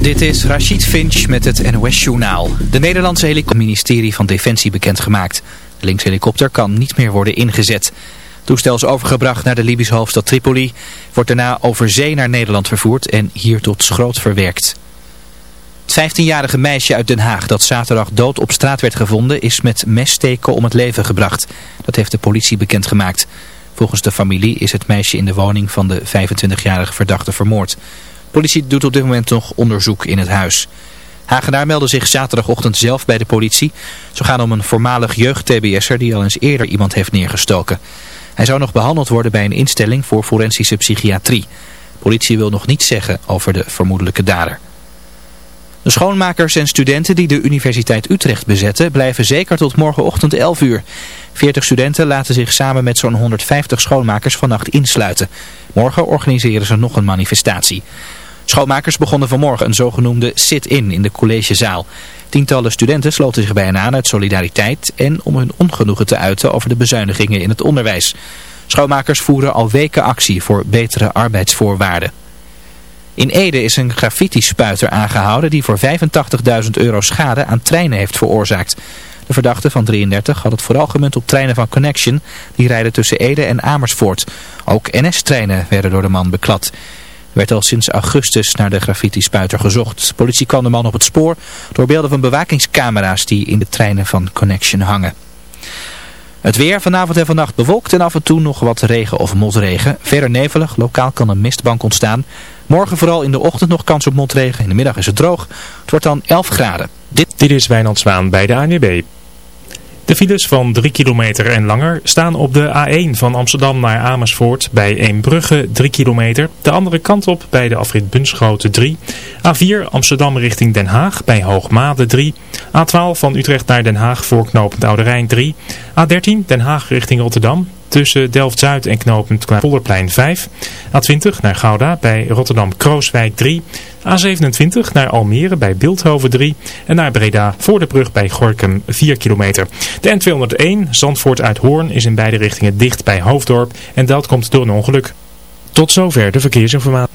Dit is Rachid Finch met het NOS-journaal. De Nederlandse helikopterministerie van Defensie bekendgemaakt. De linkshelikopter kan niet meer worden ingezet. Het toestel is overgebracht naar de Libische hoofdstad Tripoli. Wordt daarna over zee naar Nederland vervoerd en hier tot schroot verwerkt. Het 15-jarige meisje uit Den Haag dat zaterdag dood op straat werd gevonden is met messteken om het leven gebracht. Dat heeft de politie bekendgemaakt. Volgens de familie is het meisje in de woning van de 25-jarige verdachte vermoord. Politie doet op dit moment nog onderzoek in het huis. Hagenaar meldde zich zaterdagochtend zelf bij de politie. Zo gaan om een voormalig jeugd-TBS'er die al eens eerder iemand heeft neergestoken. Hij zou nog behandeld worden bij een instelling voor forensische psychiatrie. Politie wil nog niets zeggen over de vermoedelijke dader. De schoonmakers en studenten die de Universiteit Utrecht bezetten blijven zeker tot morgenochtend 11 uur. 40 studenten laten zich samen met zo'n 150 schoonmakers vannacht insluiten. Morgen organiseren ze nog een manifestatie. Schoonmakers begonnen vanmorgen een zogenoemde sit-in in de collegezaal. Tientallen studenten sloten zich bij hen aan uit solidariteit en om hun ongenoegen te uiten over de bezuinigingen in het onderwijs. Schoonmakers voeren al weken actie voor betere arbeidsvoorwaarden. In Ede is een graffiti-spuiter aangehouden die voor 85.000 euro schade aan treinen heeft veroorzaakt. De verdachte van 33 had het vooral gemunt op treinen van Connection. Die rijden tussen Ede en Amersfoort. Ook NS-treinen werden door de man beklad. Er werd al sinds augustus naar de graffiti-spuiter gezocht. politie kwam de man op het spoor door beelden van bewakingscamera's die in de treinen van Connection hangen. Het weer vanavond en vannacht bewolkt en af en toe nog wat regen of motregen. Verder nevelig, lokaal kan een mistbank ontstaan. Morgen vooral in de ochtend nog kans op motregen. In de middag is het droog. Het wordt dan 11 graden. Dit, Dit is Wijnand Zwaan bij de ANWB. De files van 3 kilometer en langer staan op de A1 van Amsterdam naar Amersfoort bij Eembrugge 3 kilometer. De andere kant op bij de afrit Bunschoten 3. A4 Amsterdam richting Den Haag bij Hoogmade 3. A12 van Utrecht naar Den Haag voor knooppunt Oude Rijn 3. A13 Den Haag richting Rotterdam tussen Delft-Zuid en knooppunt Polderplein 5. A20 naar Gouda bij Rotterdam-Krooswijk 3. A27 naar Almere bij Beeldhoven 3. En naar Breda voor de brug bij Gorkum 4 kilometer. De N201 Zandvoort uit Hoorn is in beide richtingen dicht bij Hoofddorp. En dat komt door een ongeluk. Tot zover de verkeersinformatie.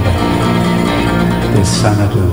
leyenda de Sanadu. was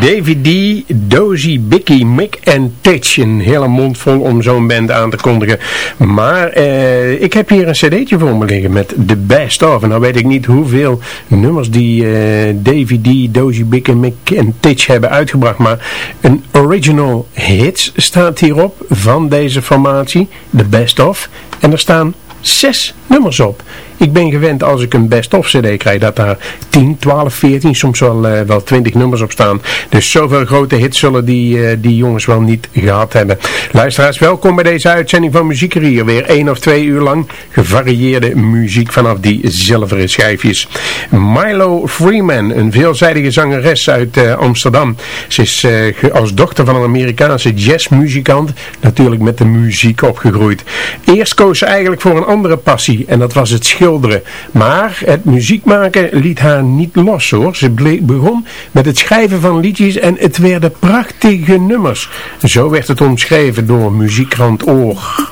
David D, Dozy, Bicky, Mick en Titch. Een hele mond vol om zo'n band aan te kondigen. Maar eh, ik heb hier een cd'tje voor me liggen met The Best Of. En nou weet ik niet hoeveel nummers die eh Davy D, Dozy, Bick en Mick en Titch hebben uitgebracht. Maar een original hits staat hierop van deze formatie. The Best Of. En er staan zes nummers op. Ik ben gewend als ik een best-of cd krijg dat daar 10, 12, 14, soms wel, eh, wel 20 nummers op staan. Dus zoveel grote hits zullen die, eh, die jongens wel niet gehad hebben. Luisteraars, welkom bij deze uitzending van Muziekerier. Weer één of twee uur lang gevarieerde muziek vanaf die zilveren schijfjes. Milo Freeman, een veelzijdige zangeres uit eh, Amsterdam. Ze is als dochter van een Amerikaanse jazzmuzikant natuurlijk met de muziek opgegroeid. Eerst koos ze eigenlijk voor een andere passie en dat was het schilderen. Maar het muziek maken liet haar niet los hoor. Ze begon met het schrijven van liedjes en het werden prachtige nummers. Zo werd het omschreven door muziekkrant Oor.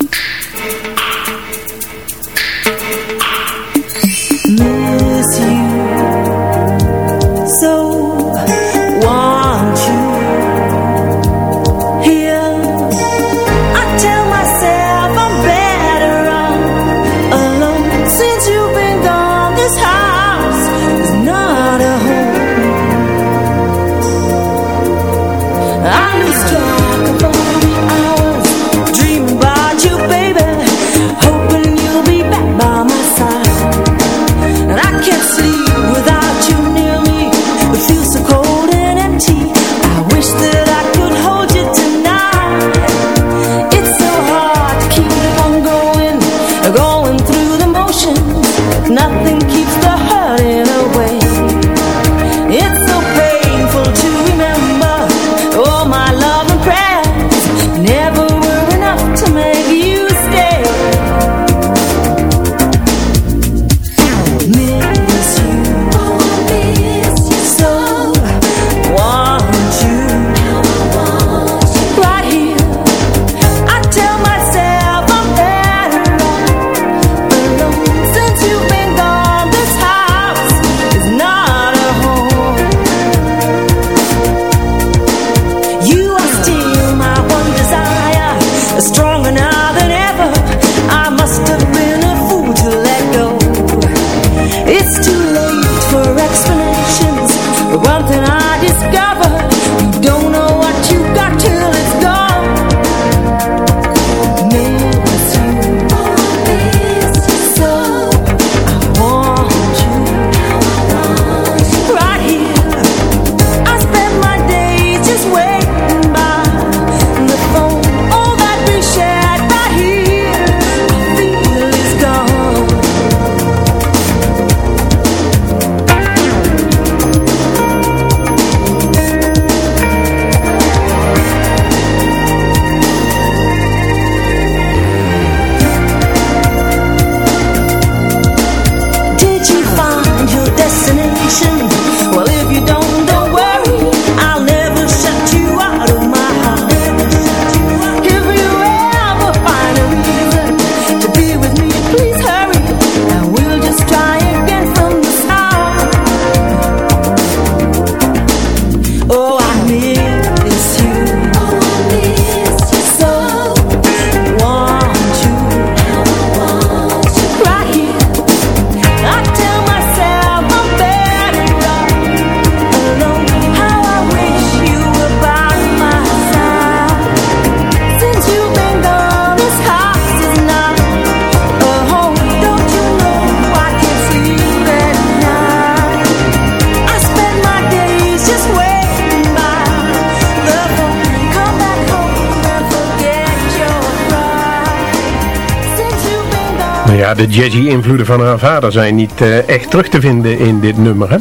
Ja, de jazzy-invloeden van haar vader zijn niet uh, echt terug te vinden in dit nummer. Hè?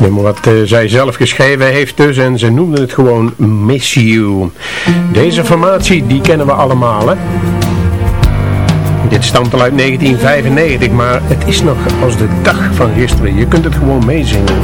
Nummer wat uh, zij zelf geschreven heeft dus en ze noemde het gewoon Miss You. Deze formatie, die kennen we allemaal hè. Dit stamt al uit 1995, maar het is nog als de dag van gisteren. Je kunt het gewoon meezingen.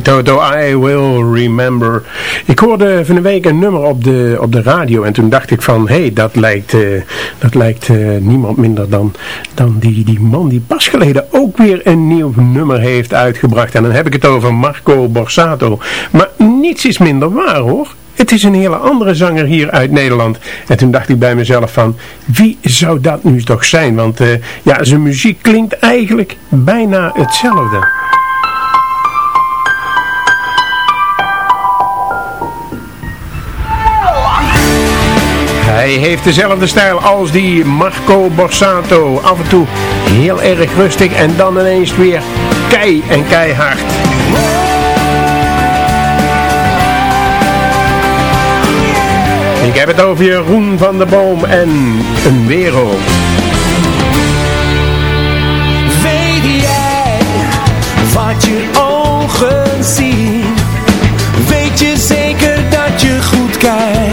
Toto, I Will Remember. Ik hoorde van de week een nummer op de, op de radio en toen dacht ik van, hé, hey, dat lijkt, eh, dat lijkt eh, niemand minder dan, dan die, die man die pas geleden ook weer een nieuw nummer heeft uitgebracht. En dan heb ik het over Marco Borsato. Maar niets is minder waar hoor. Het is een hele andere zanger hier uit Nederland. En toen dacht ik bij mezelf van, wie zou dat nu toch zijn? Want eh, ja, zijn muziek klinkt eigenlijk bijna hetzelfde. Hij heeft dezelfde stijl als die Marco Borsato. Af en toe heel erg rustig en dan ineens weer kei en keihard. Ik heb het over Jeroen van der Boom en een wereld. Weet jij wat je ogen zien? Weet je zeker dat je goed kijkt?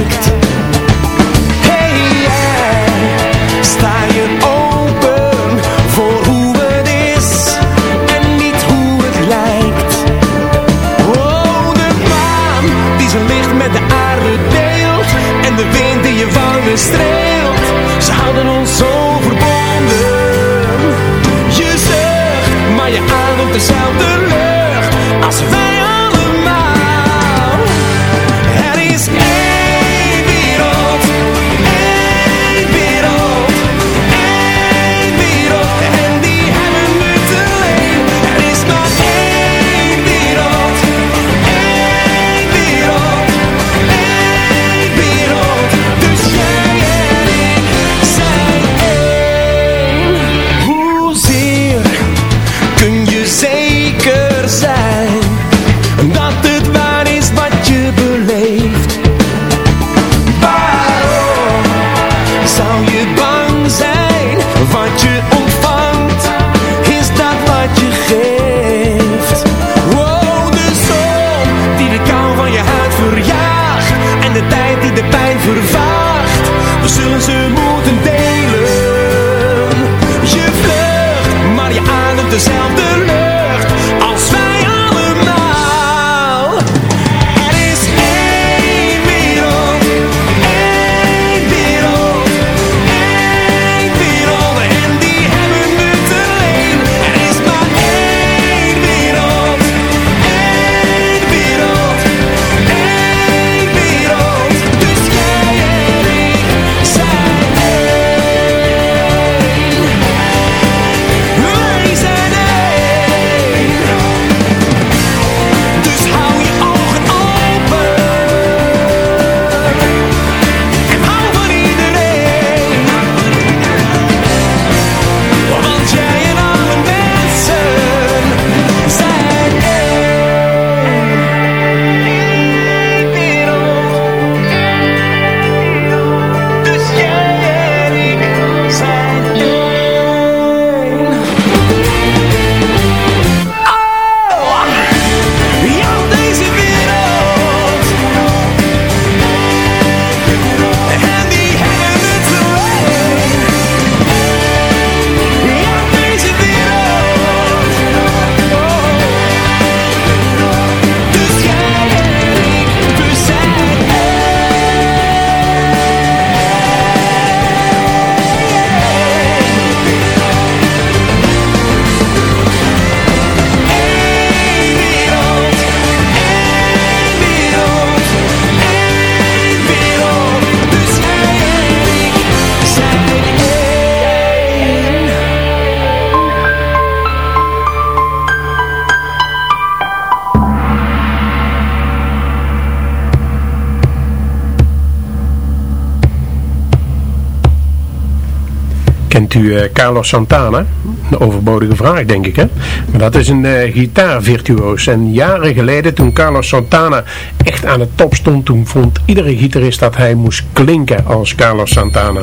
u eh, Carlos Santana, een overbodige vraag denk ik hè. Maar dat is een uh, gitaarvirtuoos en jaren geleden toen Carlos Santana echt aan de top stond, toen vond iedere gitarist dat hij moest klinken als Carlos Santana.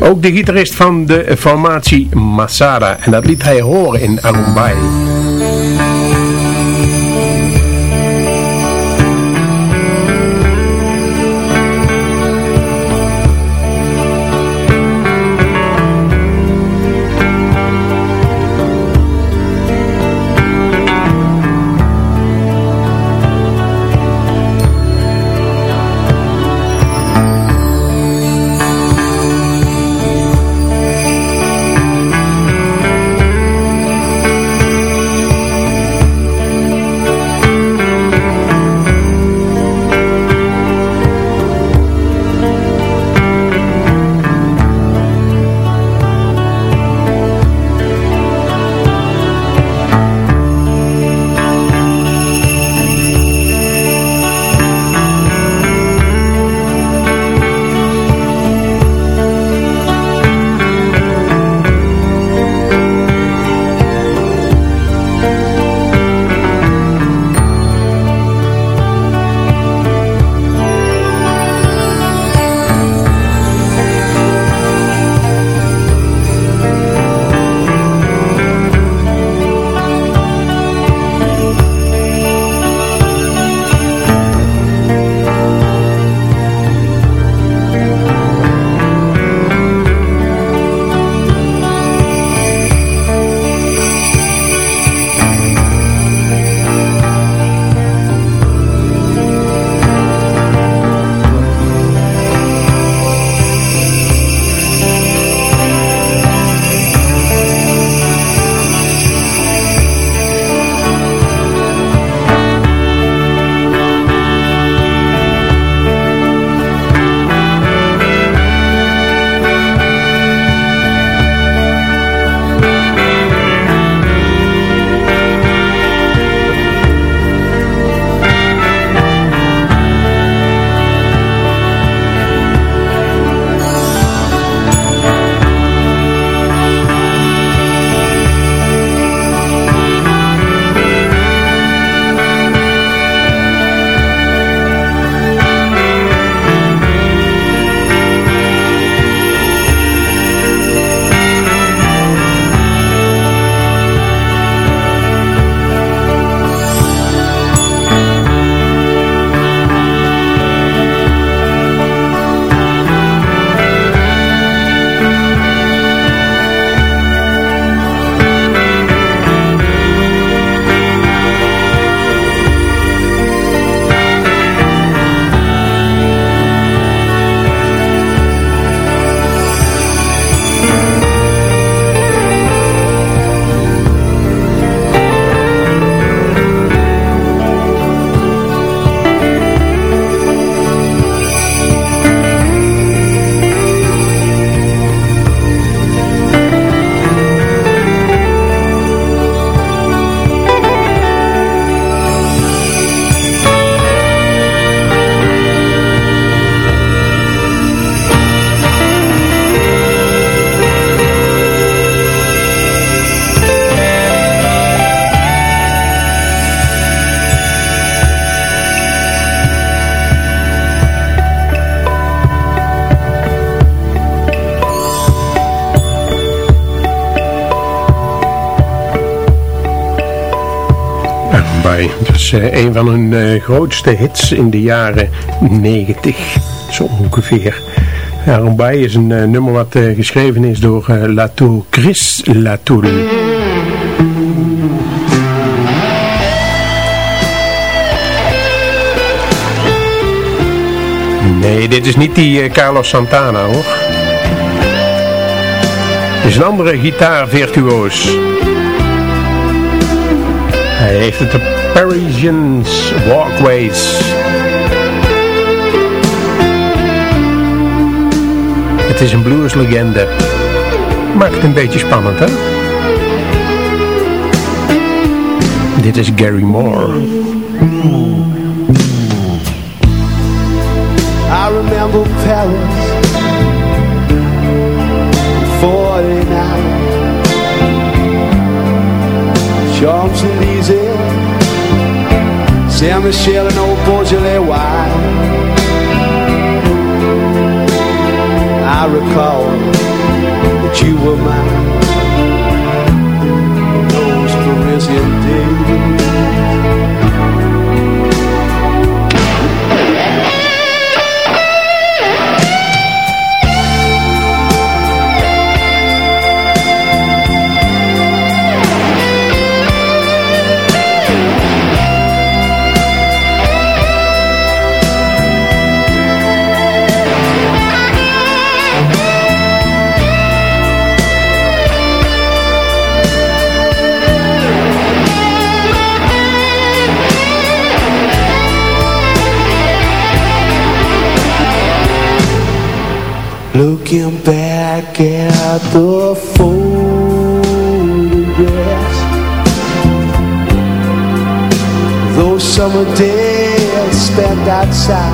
Ook de gitarist van de formatie Masada en dat liet hij horen in Alumbai. Arubai. Dat eh, een van hun eh, grootste hits in de jaren 90, zo ongeveer. Arubai is een eh, nummer wat geschreven is door Latour, Chris Latour. Nee, dit is niet die Carlos Santana hoor. Dit is een andere gitaarvirtuoos. Hij heeft het de Parisians Walkways. Het is een blueslegende. Maakt een beetje spannend, hè? Dit is Gary Moore. I remember Paris 49 Champs-Élysées Saint-Michel and old Beaujolais wine. I recall that you were mine the photographs Those summer days spent outside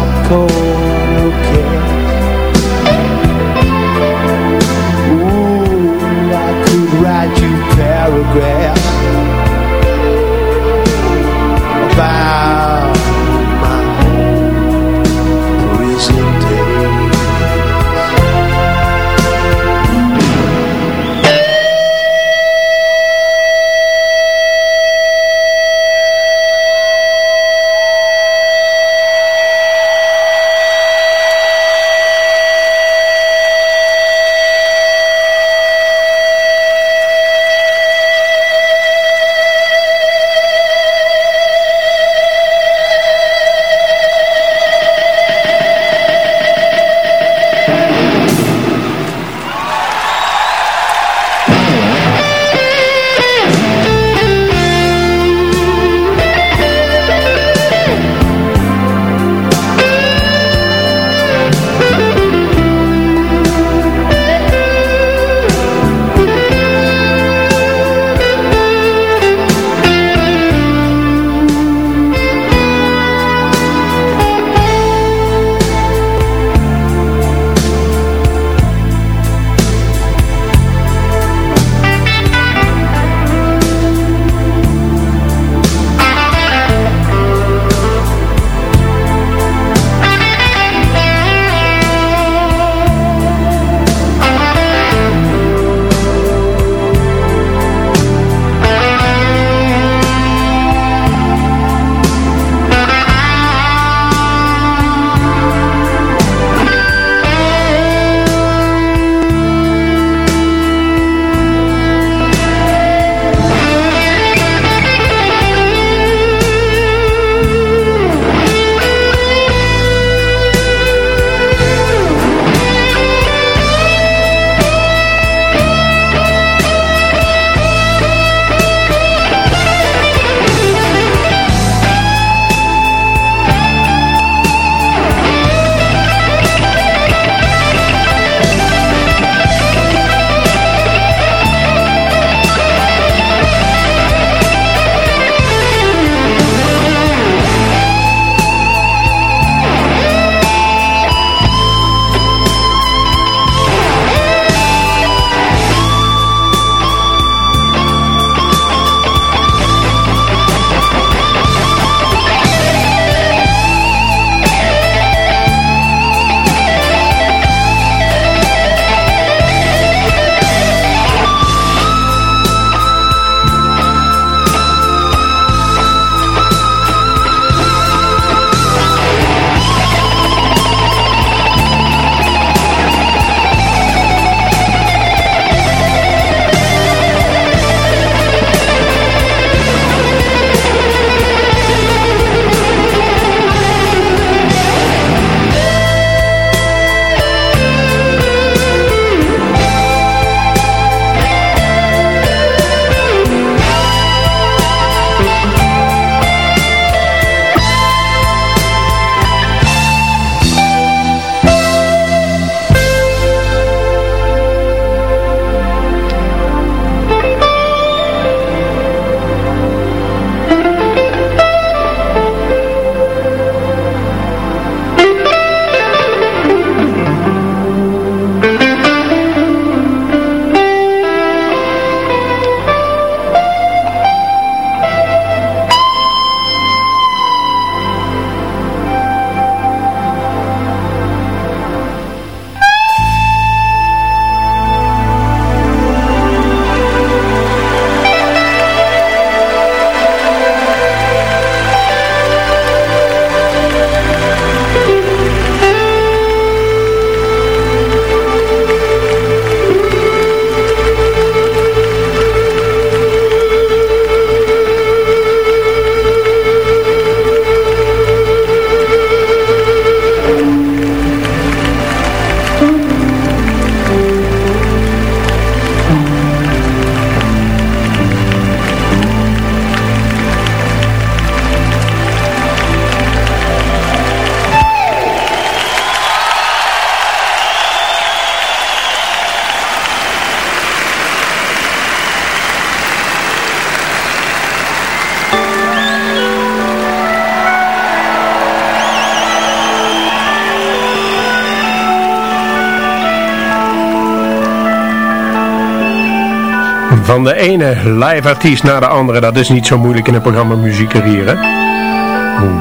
van de ene live artiest naar de andere, dat is niet zo moeilijk in het programma Muziek hier?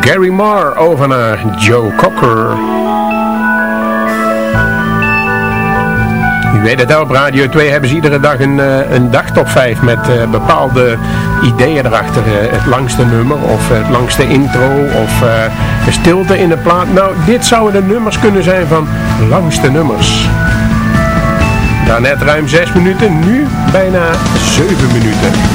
Gary Moore over naar Joe Cocker. U weet het wel, op Radio 2 hebben ze iedere dag een, uh, een dagtop 5 met uh, bepaalde ideeën erachter. Uh, het langste nummer of het langste intro of de stilte in de plaat. Nou, dit zouden de nummers kunnen zijn van langste nummers. Daarnet ruim 6 minuten, nu bijna 7 minuten.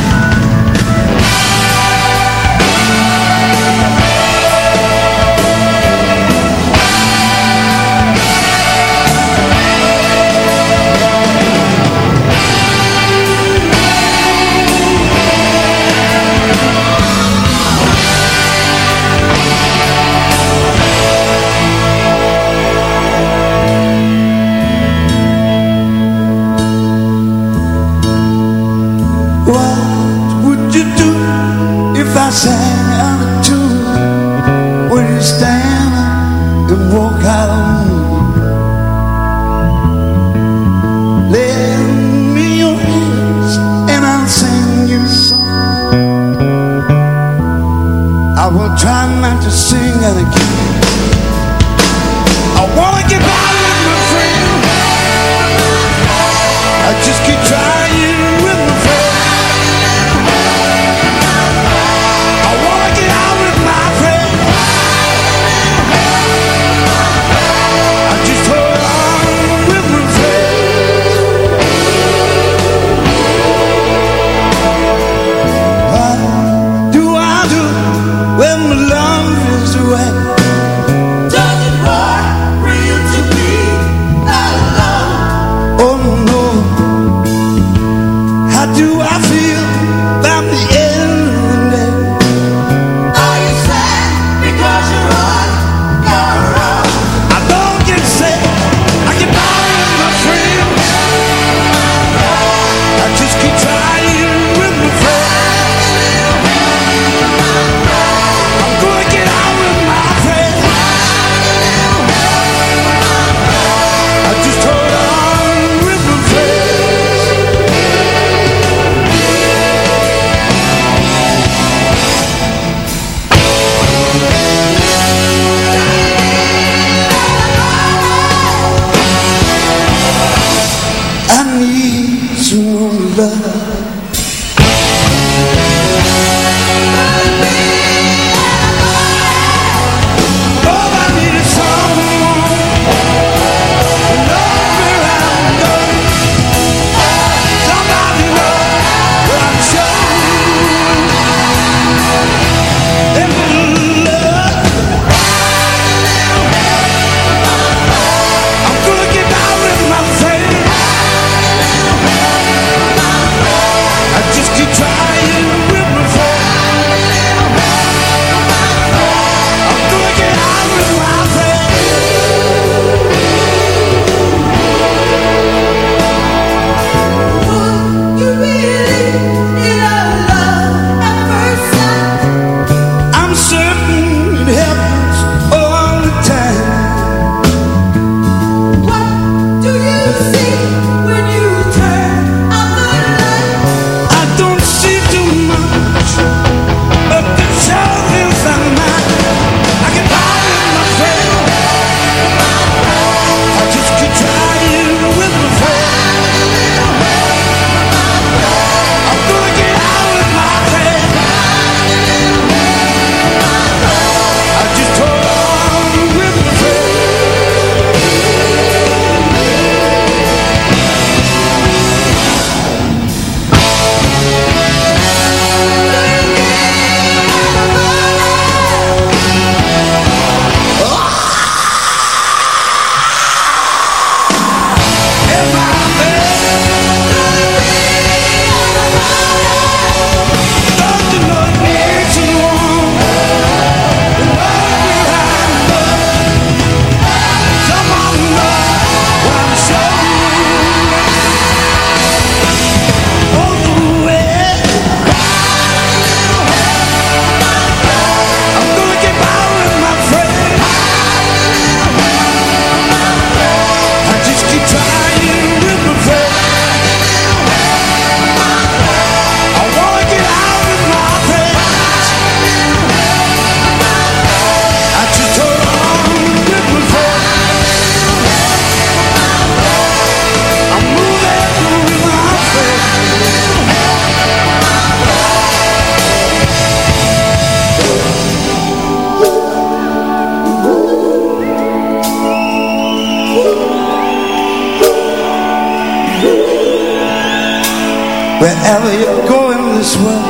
Wherever you're going this way.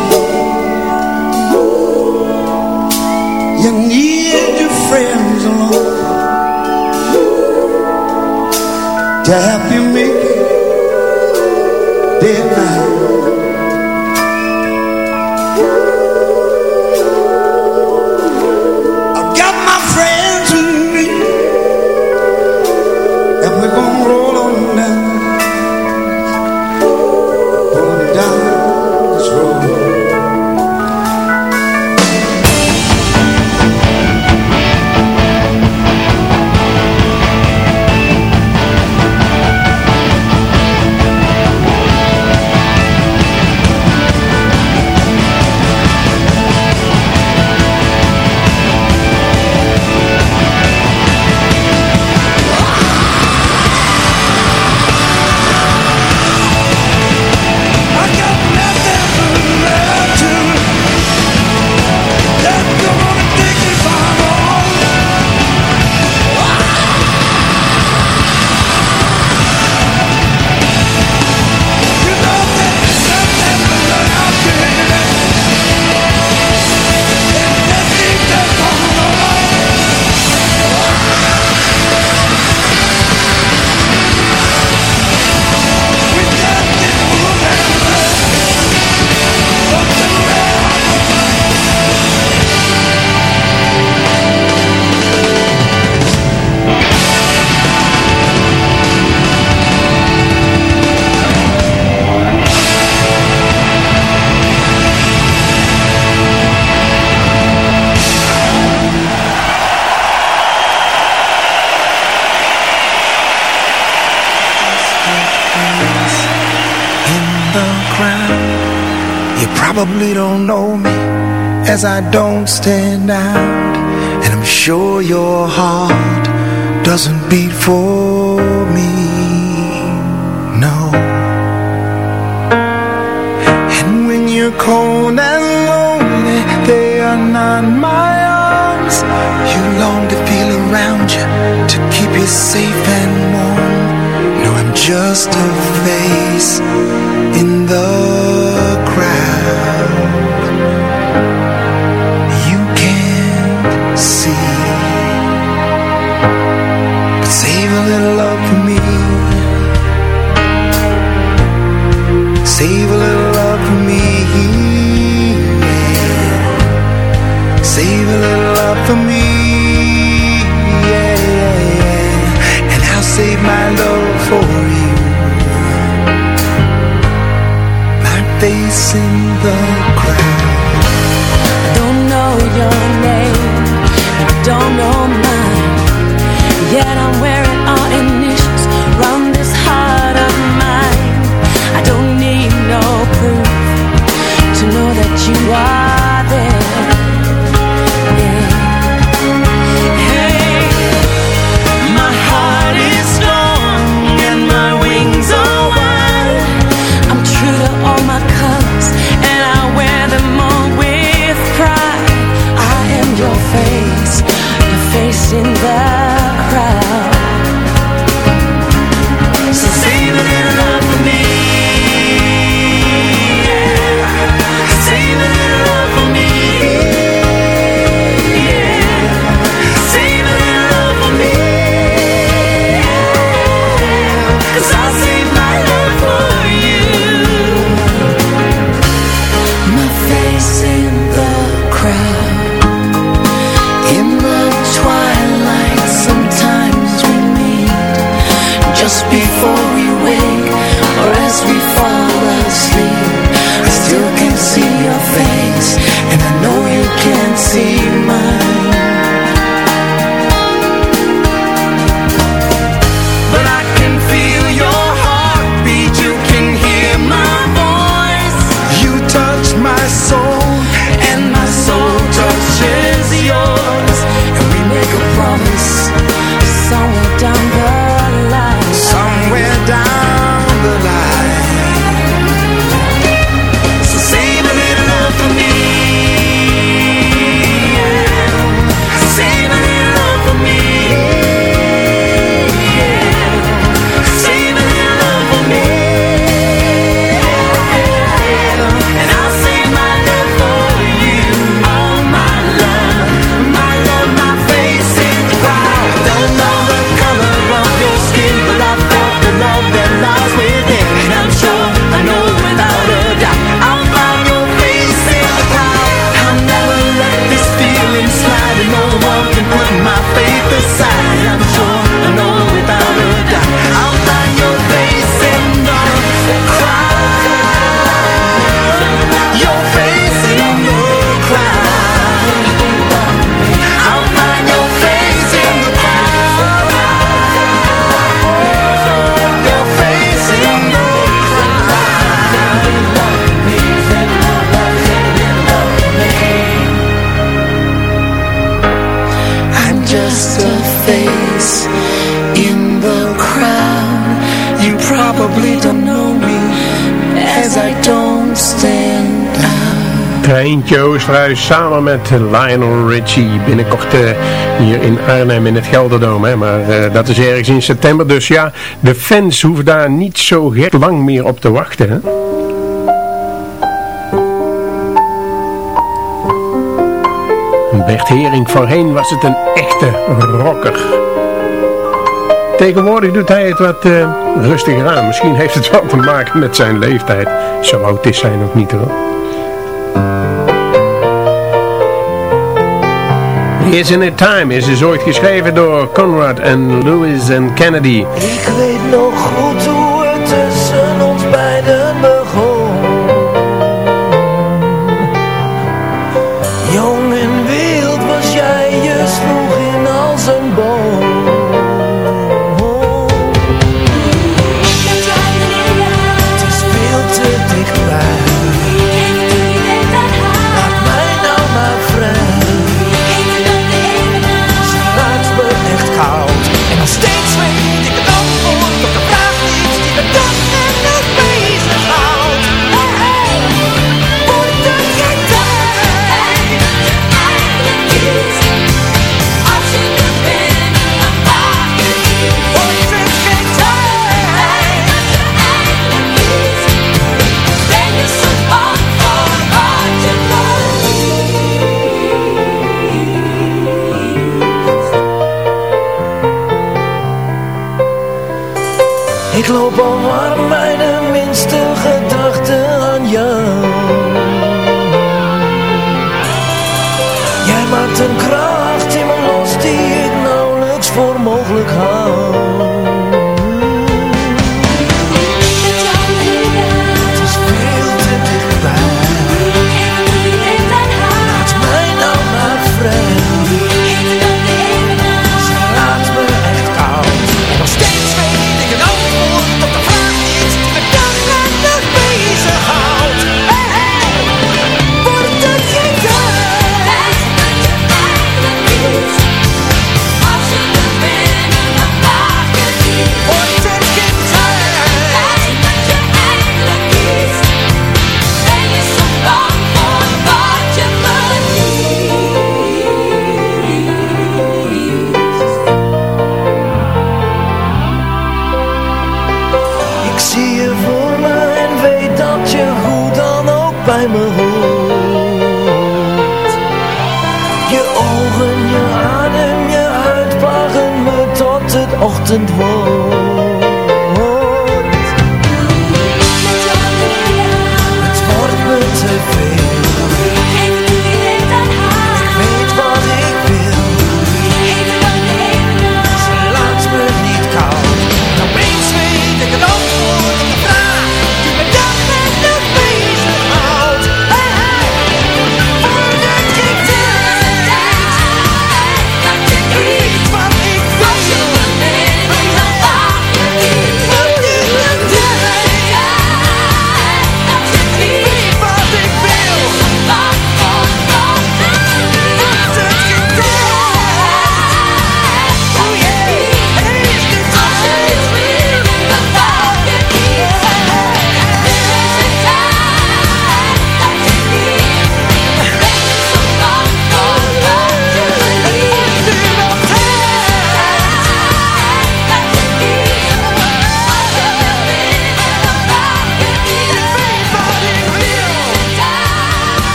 You need your friends along To help probably don't know me as I don't stand out. And I'm sure your heart doesn't beat for me, no. And when you're cold and lonely, they are not my arms. You long to feel around you, to keep you safe and warm. No, I'm just a face in the crowd. I don't know your name, I don't know. Treintje Oosterhuis samen met Lionel Richie. Binnenkort uh, hier in Arnhem in het Gelderdoom. Hè? Maar uh, dat is ergens in september. Dus ja, de fans hoeven daar niet zo lang meer op te wachten. Hè? Bert Hering, voorheen was het een echte rocker. Tegenwoordig doet hij het wat uh, rustiger aan. Misschien heeft het wel te maken met zijn leeftijd. Zo oud is hij nog niet hoor. Is in a Time is dus ooit geschreven door Conrad en Lewis en Kennedy. Ik weet nog goed hoe het tussen ons beiden Ik het ochtend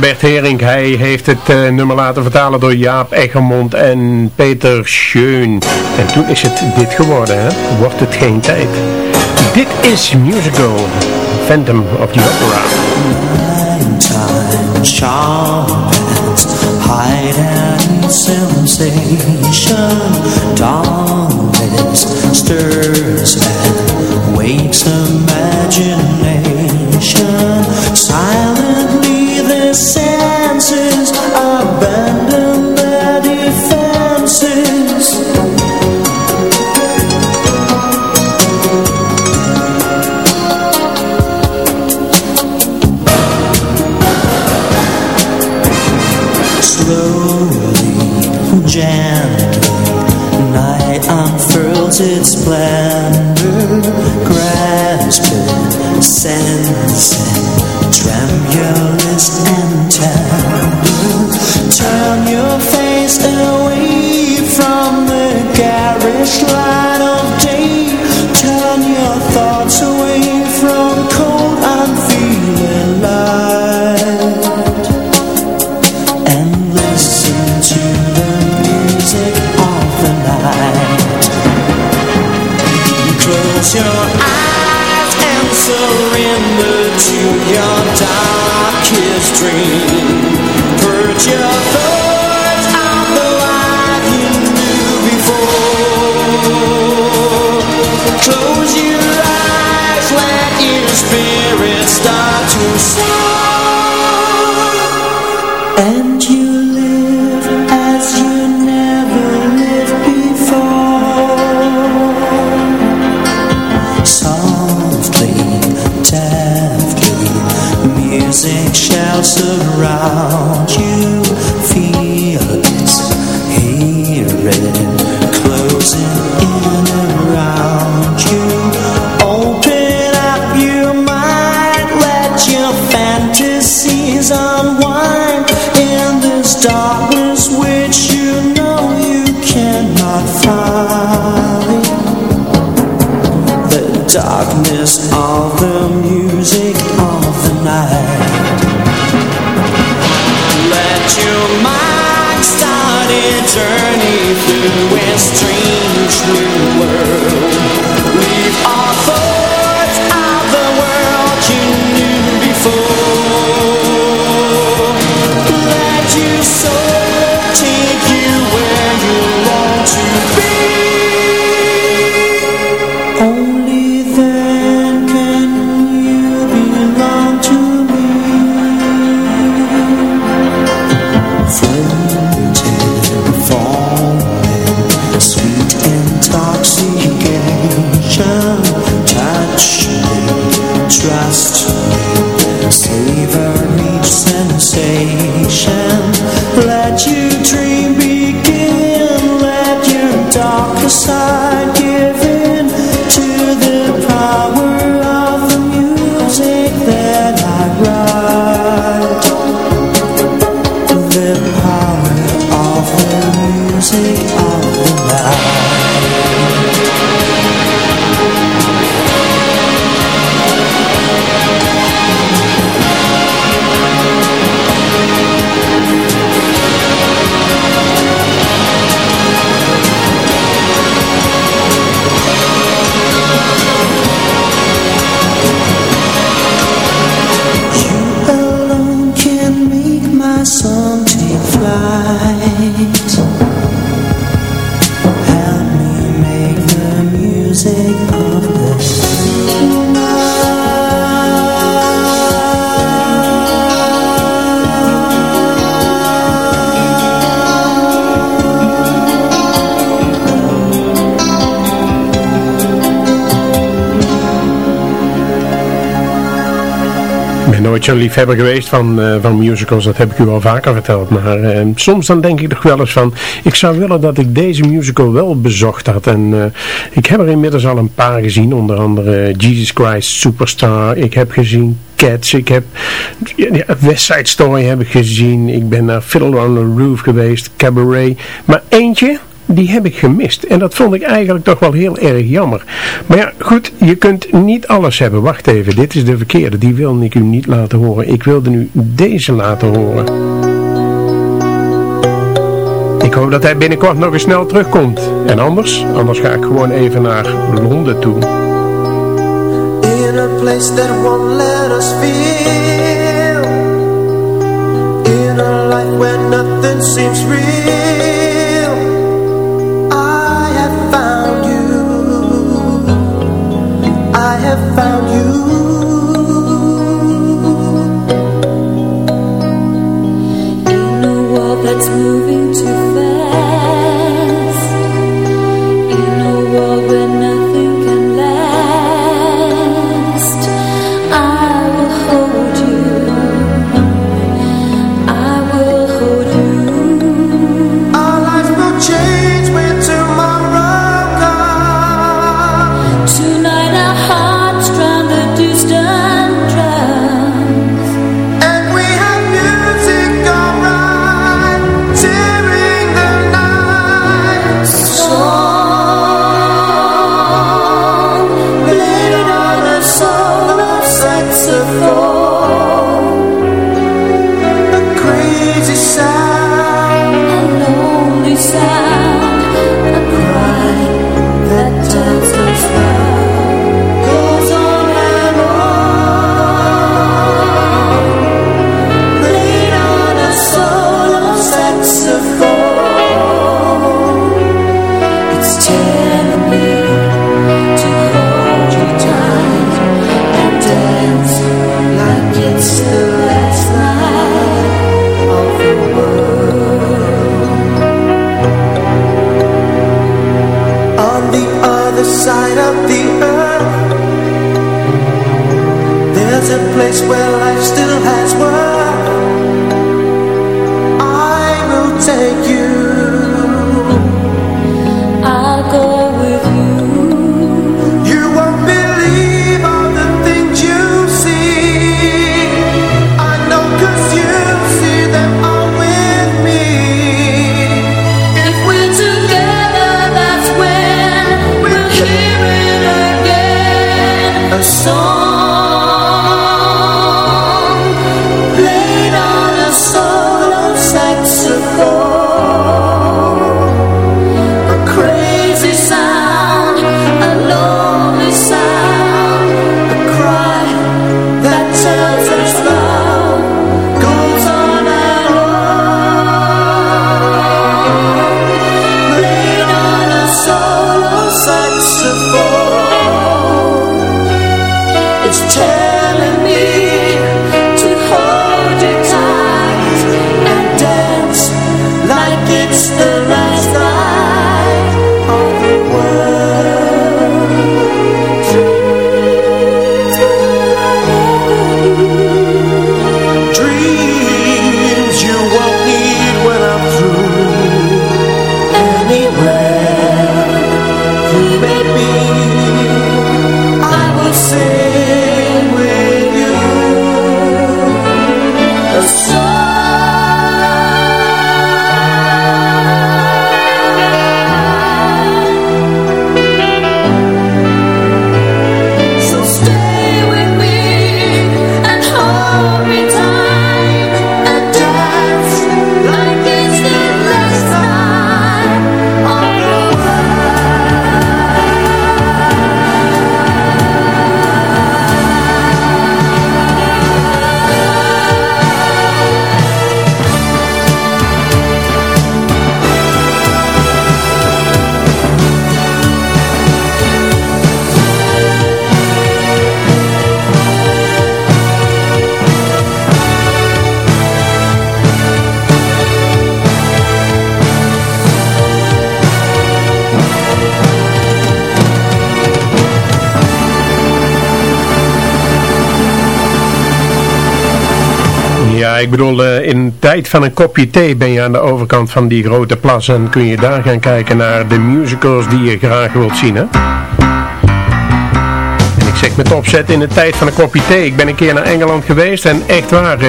Bert Hering, hij heeft het eh, nummer laten vertalen door Jaap Eggermond en Peter Schön. En toen is het dit geworden, hè? Wordt het geen tijd. Dit is Musical, Phantom of the Opera. hide sensation darkness stirs your liefhebber geweest van, eh, van musicals, dat heb ik u al vaker verteld. Maar eh, soms dan denk ik toch wel eens van, ik zou willen dat ik deze musical wel bezocht had. En eh, ik heb er inmiddels al een paar gezien, onder andere Jesus Christ Superstar. Ik heb gezien Cats, ik heb ja, West Side Story heb ik gezien. Ik ben naar Fiddler on the Roof geweest, Cabaret. Maar eentje, die heb ik gemist. En dat vond ik eigenlijk toch wel heel erg jammer. Maar ja, goed, je kunt niet alles hebben. Wacht even, dit is de verkeerde. Die wil ik u niet laten horen. Ik wilde nu deze laten horen. Ik hoop dat hij binnenkort nog eens snel terugkomt. En anders, anders ga ik gewoon even naar Londen toe. In a place that won't let us feel In a life where nothing seems real bedoel, eh, in tijd van een kopje thee ben je aan de overkant van die grote plas en kun je daar gaan kijken naar de musicals die je graag wilt zien, hè? En ik zeg met opzet in de tijd van een kopje thee. Ik ben een keer naar Engeland geweest en echt waar, eh,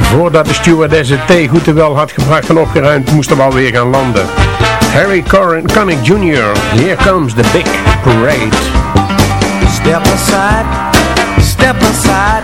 voordat de stewardess het thee goed en wel had gebracht en opgeruimd, moesten we alweer gaan landen. Harry Corin Connick Jr., here comes the big parade. Step aside, step aside.